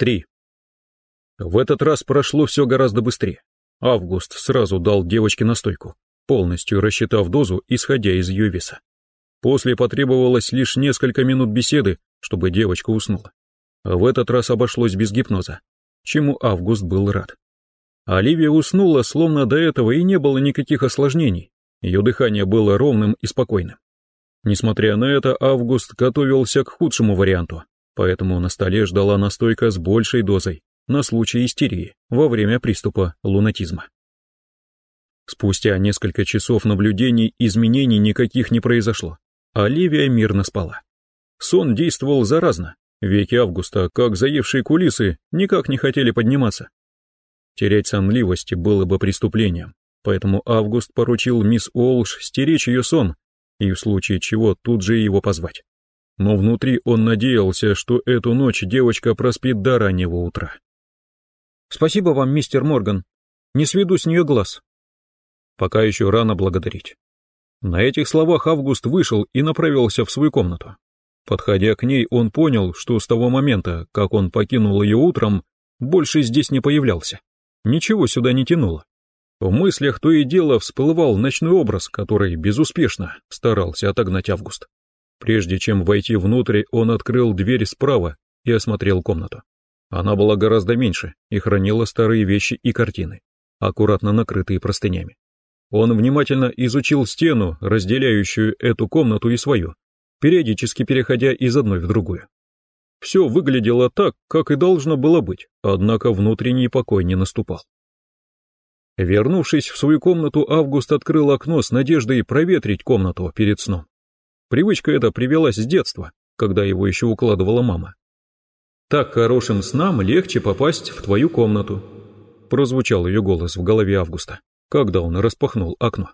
3. В этот раз прошло все гораздо быстрее. Август сразу дал девочке настойку, полностью рассчитав дозу, исходя из ее веса. После потребовалось лишь несколько минут беседы, чтобы девочка уснула. В этот раз обошлось без гипноза, чему Август был рад. Оливия уснула, словно до этого и не было никаких осложнений. Ее дыхание было ровным и спокойным. Несмотря на это, Август готовился к худшему варианту, поэтому на столе ждала настойка с большей дозой на случай истерии во время приступа лунатизма. Спустя несколько часов наблюдений изменений никаких не произошло. Оливия мирно спала. Сон действовал заразно. Веки Августа, как заевшие кулисы, никак не хотели подниматься. Терять сонливости было бы преступлением, поэтому Август поручил мисс Олш стеречь ее сон и в случае чего тут же его позвать но внутри он надеялся, что эту ночь девочка проспит до раннего утра. «Спасибо вам, мистер Морган. Не сведу с нее глаз». Пока еще рано благодарить. На этих словах Август вышел и направился в свою комнату. Подходя к ней, он понял, что с того момента, как он покинул ее утром, больше здесь не появлялся. Ничего сюда не тянуло. В мыслях то и дело всплывал ночной образ, который безуспешно старался отогнать Август. Прежде чем войти внутрь, он открыл дверь справа и осмотрел комнату. Она была гораздо меньше и хранила старые вещи и картины, аккуратно накрытые простынями. Он внимательно изучил стену, разделяющую эту комнату и свою, периодически переходя из одной в другую. Все выглядело так, как и должно было быть, однако внутренний покой не наступал. Вернувшись в свою комнату, Август открыл окно с надеждой проветрить комнату перед сном. Привычка эта привелась с детства, когда его еще укладывала мама. «Так хорошим снам легче попасть в твою комнату», прозвучал ее голос в голове Августа, когда он распахнул окно.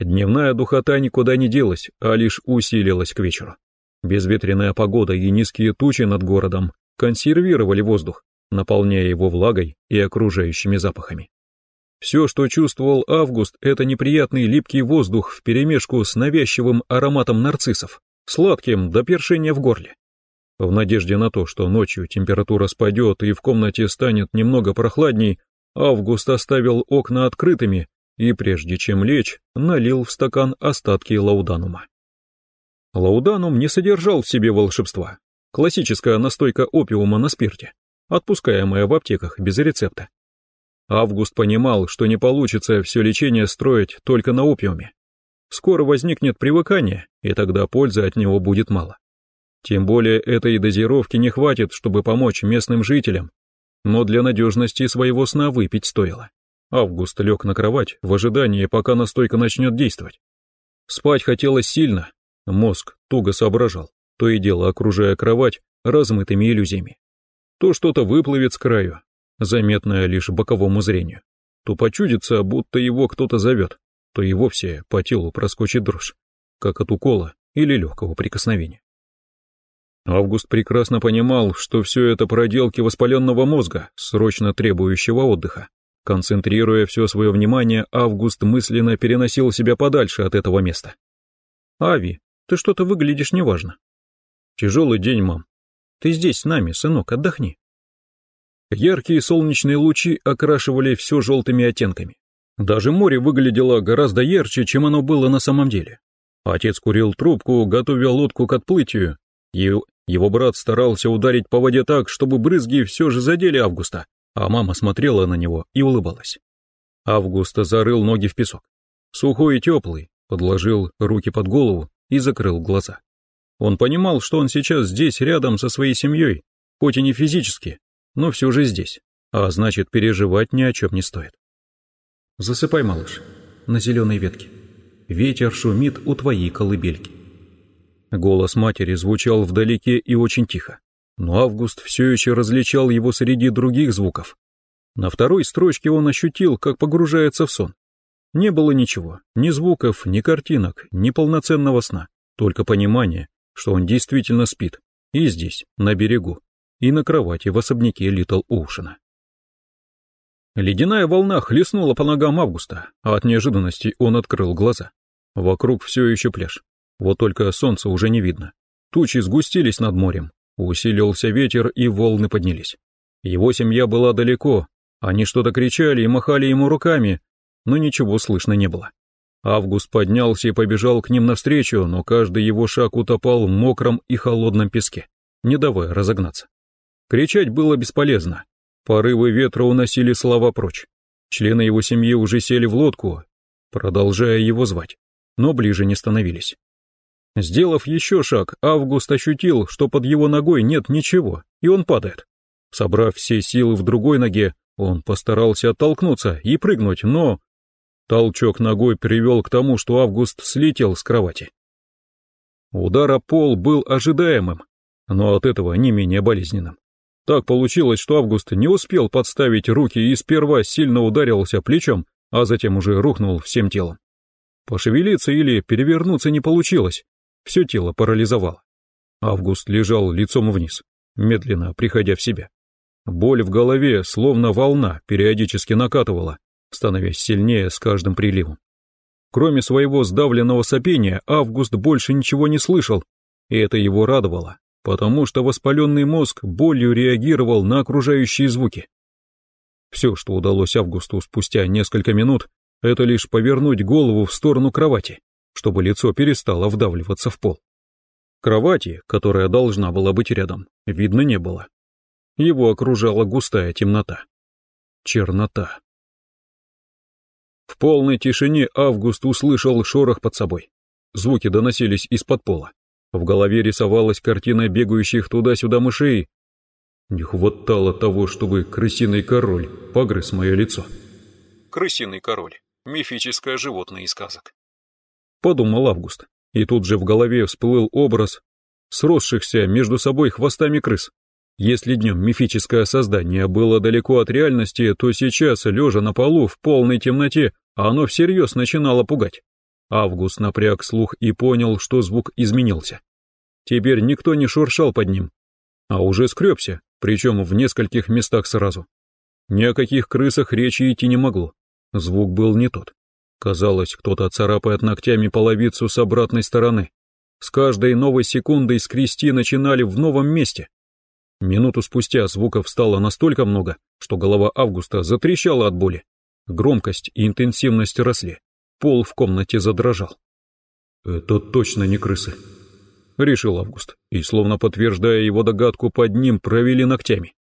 Дневная духота никуда не делась, а лишь усилилась к вечеру. Безветренная погода и низкие тучи над городом консервировали воздух, наполняя его влагой и окружающими запахами. Все, что чувствовал Август, это неприятный липкий воздух вперемешку с навязчивым ароматом нарциссов, сладким до першения в горле. В надежде на то, что ночью температура спадет и в комнате станет немного прохладней, Август оставил окна открытыми и, прежде чем лечь, налил в стакан остатки лауданума. Лауданум не содержал в себе волшебства. Классическая настойка опиума на спирте, отпускаемая в аптеках без рецепта. Август понимал, что не получится все лечение строить только на опиуме. Скоро возникнет привыкание, и тогда пользы от него будет мало. Тем более этой дозировки не хватит, чтобы помочь местным жителям, но для надежности своего сна выпить стоило. Август лег на кровать в ожидании, пока настойка начнет действовать. Спать хотелось сильно, мозг туго соображал, то и дело окружая кровать размытыми иллюзиями. То что-то выплывет с краю, заметная лишь боковому зрению. То почудится, будто его кто-то зовет, то и вовсе по телу проскочит дрожь, как от укола или легкого прикосновения. Август прекрасно понимал, что все это проделки воспаленного мозга, срочно требующего отдыха. Концентрируя все свое внимание, Август мысленно переносил себя подальше от этого места. «Ави, ты что-то выглядишь неважно». «Тяжелый день, мам. Ты здесь с нами, сынок, отдохни». Яркие солнечные лучи окрашивали все желтыми оттенками. Даже море выглядело гораздо ярче, чем оно было на самом деле. Отец курил трубку, готовя лодку к отплытию, и его брат старался ударить по воде так, чтобы брызги все же задели Августа, а мама смотрела на него и улыбалась. Август зарыл ноги в песок. Сухой и теплый, подложил руки под голову и закрыл глаза. Он понимал, что он сейчас здесь рядом со своей семьей, хоть и не физически, но все же здесь, а значит переживать ни о чем не стоит. Засыпай, малыш, на зеленой ветке. Ветер шумит у твоей колыбельки. Голос матери звучал вдалеке и очень тихо, но Август все еще различал его среди других звуков. На второй строчке он ощутил, как погружается в сон. Не было ничего, ни звуков, ни картинок, ни полноценного сна, только понимание, что он действительно спит, и здесь, на берегу, и на кровати в особняке Литл Оушена. Ледяная волна хлестнула по ногам Августа, а от неожиданности он открыл глаза. Вокруг все еще пляж. Вот только солнца уже не видно. Тучи сгустились над морем, Усилился ветер и волны поднялись. Его семья была далеко, они что-то кричали и махали ему руками, но ничего слышно не было. Август поднялся и побежал к ним навстречу, но каждый его шаг утопал в мокром и холодном песке, не давая разогнаться. Кричать было бесполезно. Порывы ветра уносили слова прочь. Члены его семьи уже сели в лодку, продолжая его звать, но ближе не становились. Сделав еще шаг, Август ощутил, что под его ногой нет ничего, и он падает. Собрав все силы в другой ноге, он постарался оттолкнуться и прыгнуть, но... Толчок ногой привел к тому, что Август слетел с кровати. Удар о пол был ожидаемым, но от этого не менее болезненным. Так получилось, что Август не успел подставить руки и сперва сильно ударился плечом, а затем уже рухнул всем телом. Пошевелиться или перевернуться не получилось, все тело парализовало. Август лежал лицом вниз, медленно приходя в себя. Боль в голове, словно волна, периодически накатывала, становясь сильнее с каждым приливом. Кроме своего сдавленного сопения, Август больше ничего не слышал, и это его радовало, потому что воспаленный мозг болью реагировал на окружающие звуки. Все, что удалось Августу спустя несколько минут, это лишь повернуть голову в сторону кровати, чтобы лицо перестало вдавливаться в пол. Кровати, которая должна была быть рядом, видно не было. Его окружала густая темнота. Чернота. В полной тишине Август услышал шорох под собой. Звуки доносились из-под пола. В голове рисовалась картина бегающих туда-сюда мышей. Не хватало того, чтобы крысиный король погрыз мое лицо. Крысиный король. Мифическое животное из сказок. Подумал Август, и тут же в голове всплыл образ сросшихся между собой хвостами крыс. Если днем мифическое создание было далеко от реальности, то сейчас, лежа на полу в полной темноте, оно всерьез начинало пугать. Август напряг слух и понял, что звук изменился. Теперь никто не шуршал под ним, а уже скребся, причем в нескольких местах сразу. Ни о каких крысах речи идти не могло. Звук был не тот. Казалось, кто-то царапает ногтями половицу с обратной стороны. С каждой новой секундой скрести начинали в новом месте. Минуту спустя звуков стало настолько много, что голова Августа затрещала от боли. Громкость и интенсивность росли. Пол в комнате задрожал. «Это точно не крысы», — решил Август, и, словно подтверждая его догадку, под ним провели ногтями.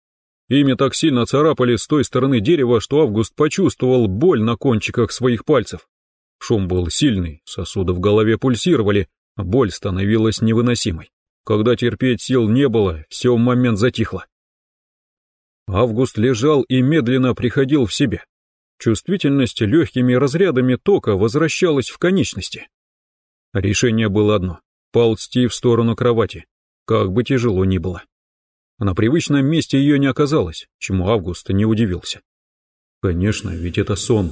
Ими так сильно царапали с той стороны дерева, что Август почувствовал боль на кончиках своих пальцев. Шум был сильный, сосуды в голове пульсировали, боль становилась невыносимой. Когда терпеть сил не было, все в момент затихло. Август лежал и медленно приходил в себя. Чувствительность легкими разрядами тока возвращалась в конечности. Решение было одно — ползти в сторону кровати, как бы тяжело ни было. На привычном месте ее не оказалось, чему Август не удивился. Конечно, ведь это сон.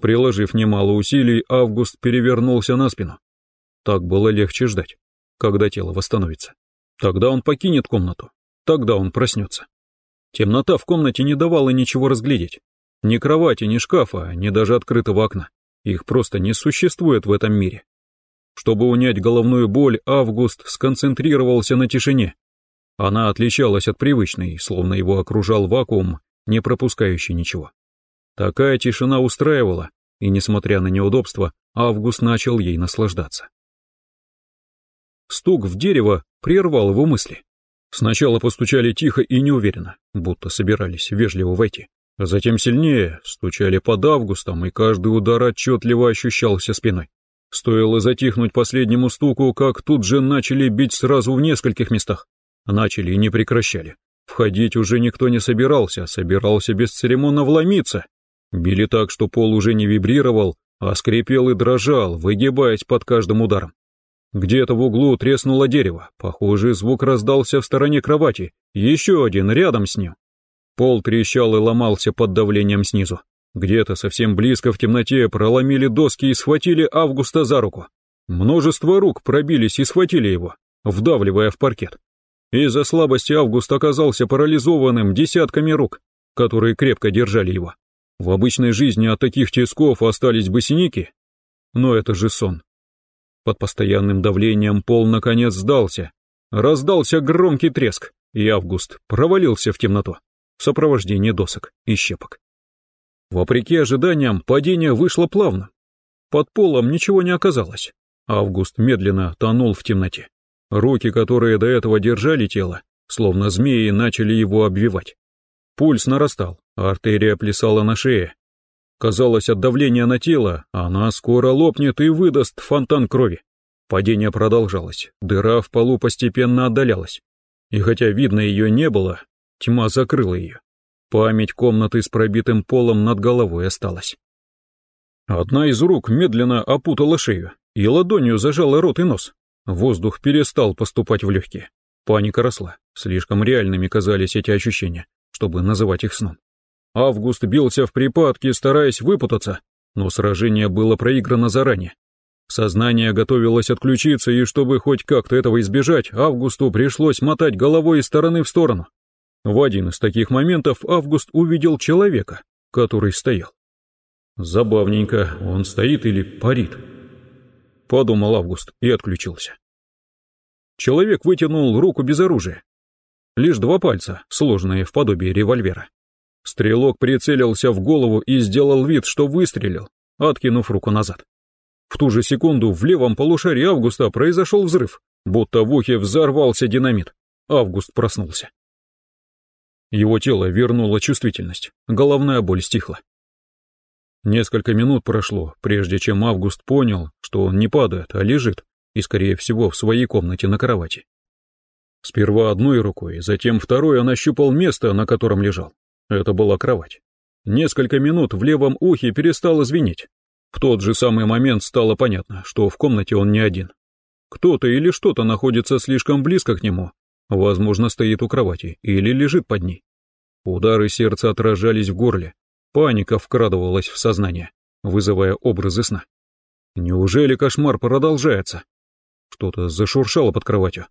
Приложив немало усилий, Август перевернулся на спину. Так было легче ждать, когда тело восстановится. Тогда он покинет комнату, тогда он проснется. Темнота в комнате не давала ничего разглядеть. Ни кровати, ни шкафа, ни даже открытого окна. Их просто не существует в этом мире. Чтобы унять головную боль, Август сконцентрировался на тишине. Она отличалась от привычной, словно его окружал вакуум, не пропускающий ничего. Такая тишина устраивала, и, несмотря на неудобства, Август начал ей наслаждаться. Стук в дерево прервал его мысли. Сначала постучали тихо и неуверенно, будто собирались вежливо войти. Затем сильнее, стучали под августом, и каждый удар отчетливо ощущался спиной. Стоило затихнуть последнему стуку, как тут же начали бить сразу в нескольких местах. Начали и не прекращали. Входить уже никто не собирался, собирался бесцеремонно вломиться. Били так, что пол уже не вибрировал, а скрипел и дрожал, выгибаясь под каждым ударом. Где-то в углу треснуло дерево, похожий звук раздался в стороне кровати, еще один рядом с ним. Пол трещал и ломался под давлением снизу. Где-то совсем близко в темноте проломили доски и схватили Августа за руку. Множество рук пробились и схватили его, вдавливая в паркет. Из-за слабости Август оказался парализованным десятками рук, которые крепко держали его. В обычной жизни от таких тисков остались бы синяки, но это же сон. Под постоянным давлением пол наконец сдался, раздался громкий треск, и Август провалился в темноту в сопровождении досок и щепок. Вопреки ожиданиям, падение вышло плавно. Под полом ничего не оказалось. Август медленно тонул в темноте. Руки, которые до этого держали тело, словно змеи, начали его обвивать. Пульс нарастал, артерия плясала на шее. Казалось, от давления на тело она скоро лопнет и выдаст фонтан крови. Падение продолжалось, дыра в полу постепенно отдалялась. И хотя видно ее не было, тьма закрыла ее. Память комнаты с пробитым полом над головой осталась. Одна из рук медленно опутала шею и ладонью зажала рот и нос. Воздух перестал поступать в легкие. Паника росла, слишком реальными казались эти ощущения, чтобы называть их сном. Август бился в припадке, стараясь выпутаться, но сражение было проиграно заранее. Сознание готовилось отключиться, и чтобы хоть как-то этого избежать, Августу пришлось мотать головой из стороны в сторону. В один из таких моментов Август увидел человека, который стоял. Забавненько, он стоит или парит? Подумал Август и отключился. Человек вытянул руку без оружия. Лишь два пальца, сложенные в подобие револьвера. Стрелок прицелился в голову и сделал вид, что выстрелил, откинув руку назад. В ту же секунду в левом полушарии Августа произошел взрыв, будто в ухе взорвался динамит. Август проснулся. Его тело вернуло чувствительность, головная боль стихла. Несколько минут прошло, прежде чем Август понял, что он не падает, а лежит, и, скорее всего, в своей комнате на кровати. Сперва одной рукой, затем второй он ощупал место, на котором лежал. Это была кровать. Несколько минут в левом ухе перестало звенеть. В тот же самый момент стало понятно, что в комнате он не один. Кто-то или что-то находится слишком близко к нему, Возможно, стоит у кровати или лежит под ней. Удары сердца отражались в горле. Паника вкрадывалась в сознание, вызывая образы сна. Неужели кошмар продолжается? Что-то зашуршало под кроватью.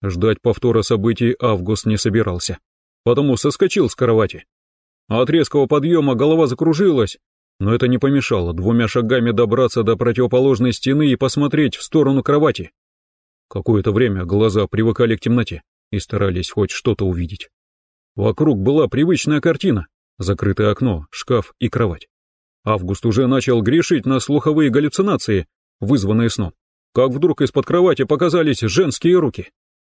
Ждать повтора событий Август не собирался, потому соскочил с кровати. От резкого подъема голова закружилась, но это не помешало двумя шагами добраться до противоположной стены и посмотреть в сторону кровати. Какое-то время глаза привыкали к темноте, и старались хоть что-то увидеть. Вокруг была привычная картина, закрытое окно, шкаф и кровать. Август уже начал грешить на слуховые галлюцинации, вызванные сном, как вдруг из-под кровати показались женские руки.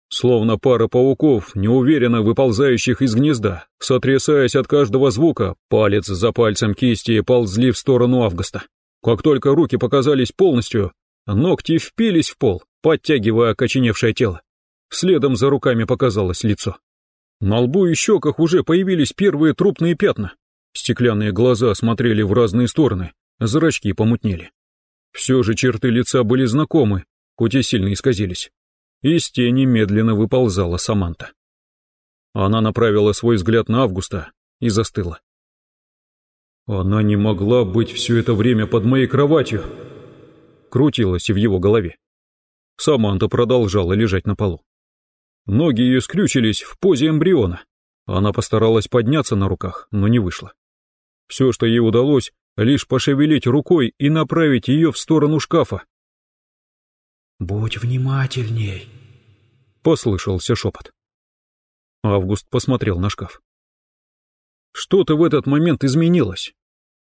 Словно пара пауков, неуверенно выползающих из гнезда, сотрясаясь от каждого звука, палец за пальцем кисти ползли в сторону Августа. Как только руки показались полностью, ногти впились в пол, подтягивая окоченевшее тело. Следом за руками показалось лицо. На лбу и щеках уже появились первые трупные пятна. Стеклянные глаза смотрели в разные стороны, зрачки помутнели. Все же черты лица были знакомы, хоть и сильно исказились. Из тени медленно выползала Саманта. Она направила свой взгляд на Августа и застыла. «Она не могла быть все это время под моей кроватью!» Крутилась в его голове. Саманта продолжала лежать на полу. Ноги ее скрючились в позе эмбриона. Она постаралась подняться на руках, но не вышло. Все, что ей удалось, лишь пошевелить рукой и направить ее в сторону шкафа. «Будь внимательней», — послышался шепот. Август посмотрел на шкаф. Что-то в этот момент изменилось.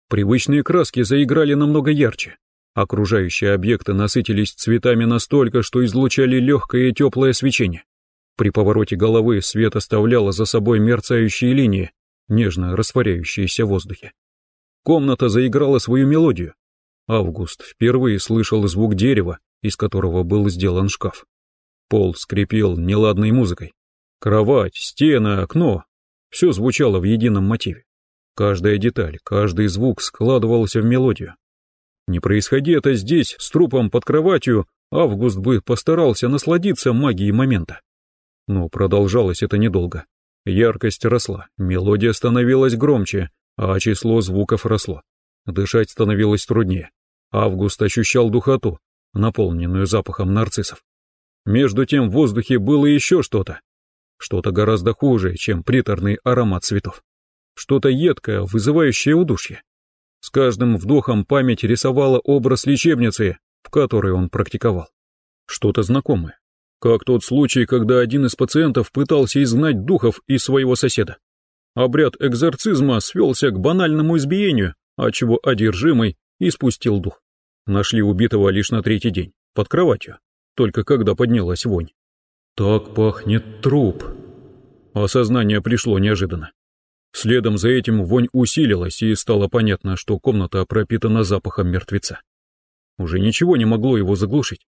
Привычные краски заиграли намного ярче. Окружающие объекты насытились цветами настолько, что излучали легкое и теплое свечение. При повороте головы свет оставляла за собой мерцающие линии, нежно растворяющиеся в воздухе. Комната заиграла свою мелодию. Август впервые слышал звук дерева, из которого был сделан шкаф. Пол скрипел неладной музыкой. Кровать, стены, окно — все звучало в едином мотиве. Каждая деталь, каждый звук складывался в мелодию. Не происходи это здесь, с трупом под кроватью, Август бы постарался насладиться магией момента. Но продолжалось это недолго. Яркость росла, мелодия становилась громче, а число звуков росло. Дышать становилось труднее. Август ощущал духоту, наполненную запахом нарциссов. Между тем в воздухе было еще что-то. Что-то гораздо хуже, чем приторный аромат цветов. Что-то едкое, вызывающее удушье. С каждым вдохом память рисовала образ лечебницы, в которой он практиковал. Что-то знакомое, Как тот случай, когда один из пациентов пытался изгнать духов из своего соседа. Обряд экзорцизма свелся к банальному избиению, отчего одержимый испустил дух. Нашли убитого лишь на третий день, под кроватью, только когда поднялась вонь. «Так пахнет труп». Осознание пришло неожиданно. Следом за этим вонь усилилась, и стало понятно, что комната пропитана запахом мертвеца. Уже ничего не могло его заглушить.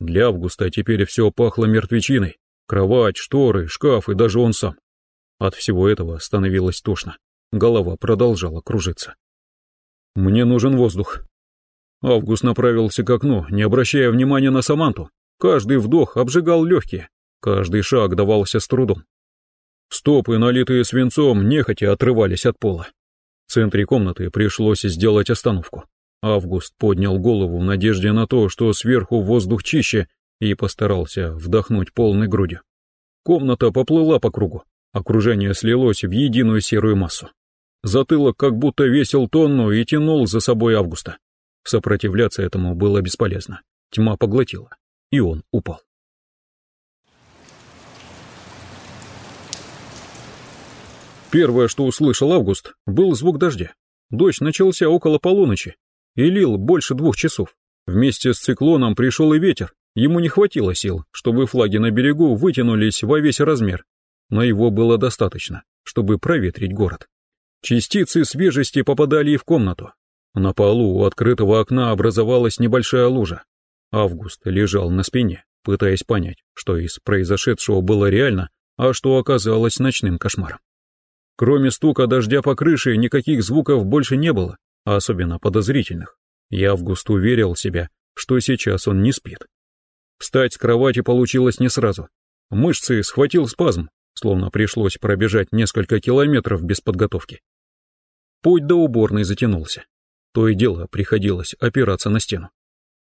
Для Августа теперь все пахло мертвечиной. Кровать, шторы, шкаф и даже он сам. От всего этого становилось тошно. Голова продолжала кружиться. «Мне нужен воздух». Август направился к окну, не обращая внимания на Саманту. Каждый вдох обжигал легкие, каждый шаг давался с трудом. Стопы, налитые свинцом, нехотя отрывались от пола. В центре комнаты пришлось сделать остановку. Август поднял голову в надежде на то, что сверху воздух чище, и постарался вдохнуть полной грудью. Комната поплыла по кругу, окружение слилось в единую серую массу. Затылок как будто весил тонну и тянул за собой Августа. Сопротивляться этому было бесполезно. Тьма поглотила, и он упал. Первое, что услышал Август, был звук дождя. Дождь начался около полуночи и лил больше двух часов. Вместе с циклоном пришел и ветер. Ему не хватило сил, чтобы флаги на берегу вытянулись во весь размер, но его было достаточно, чтобы проветрить город. Частицы свежести попадали и в комнату. На полу у открытого окна образовалась небольшая лужа. Август лежал на спине, пытаясь понять, что из произошедшего было реально, а что оказалось ночным кошмаром. Кроме стука дождя по крыше, никаких звуков больше не было, особенно подозрительных. И Август уверил себя, что сейчас он не спит. Встать с кровати получилось не сразу. Мышцы схватил спазм, словно пришлось пробежать несколько километров без подготовки. Путь до уборной затянулся. То и дело приходилось опираться на стену.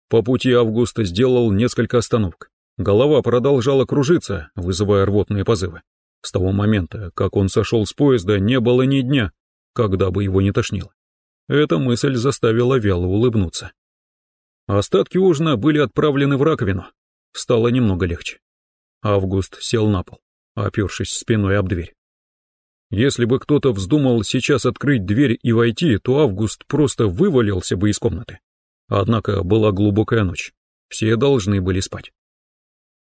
По пути Августа сделал несколько остановок. Голова продолжала кружиться, вызывая рвотные позывы. С того момента, как он сошел с поезда, не было ни дня, когда бы его не тошнило. Эта мысль заставила вяло улыбнуться. Остатки ужина были отправлены в раковину. Стало немного легче. Август сел на пол, опершись спиной об дверь. Если бы кто-то вздумал сейчас открыть дверь и войти, то Август просто вывалился бы из комнаты. Однако была глубокая ночь. Все должны были спать.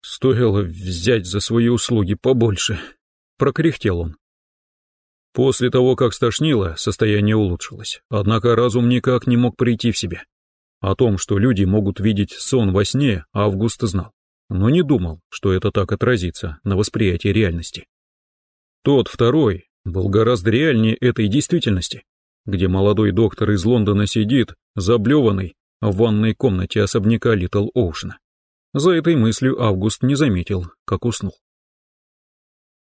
Стоило взять за свои услуги побольше, прокряхтел он. После того, как стошнило, состояние улучшилось, однако разум никак не мог прийти в себя. О том, что люди могут видеть сон во сне, Август знал, но не думал, что это так отразится на восприятии реальности. Тот второй был гораздо реальнее этой действительности, где молодой доктор из Лондона сидит, заблеванный, в ванной комнате особняка Литл Оушена. За этой мыслью Август не заметил, как уснул.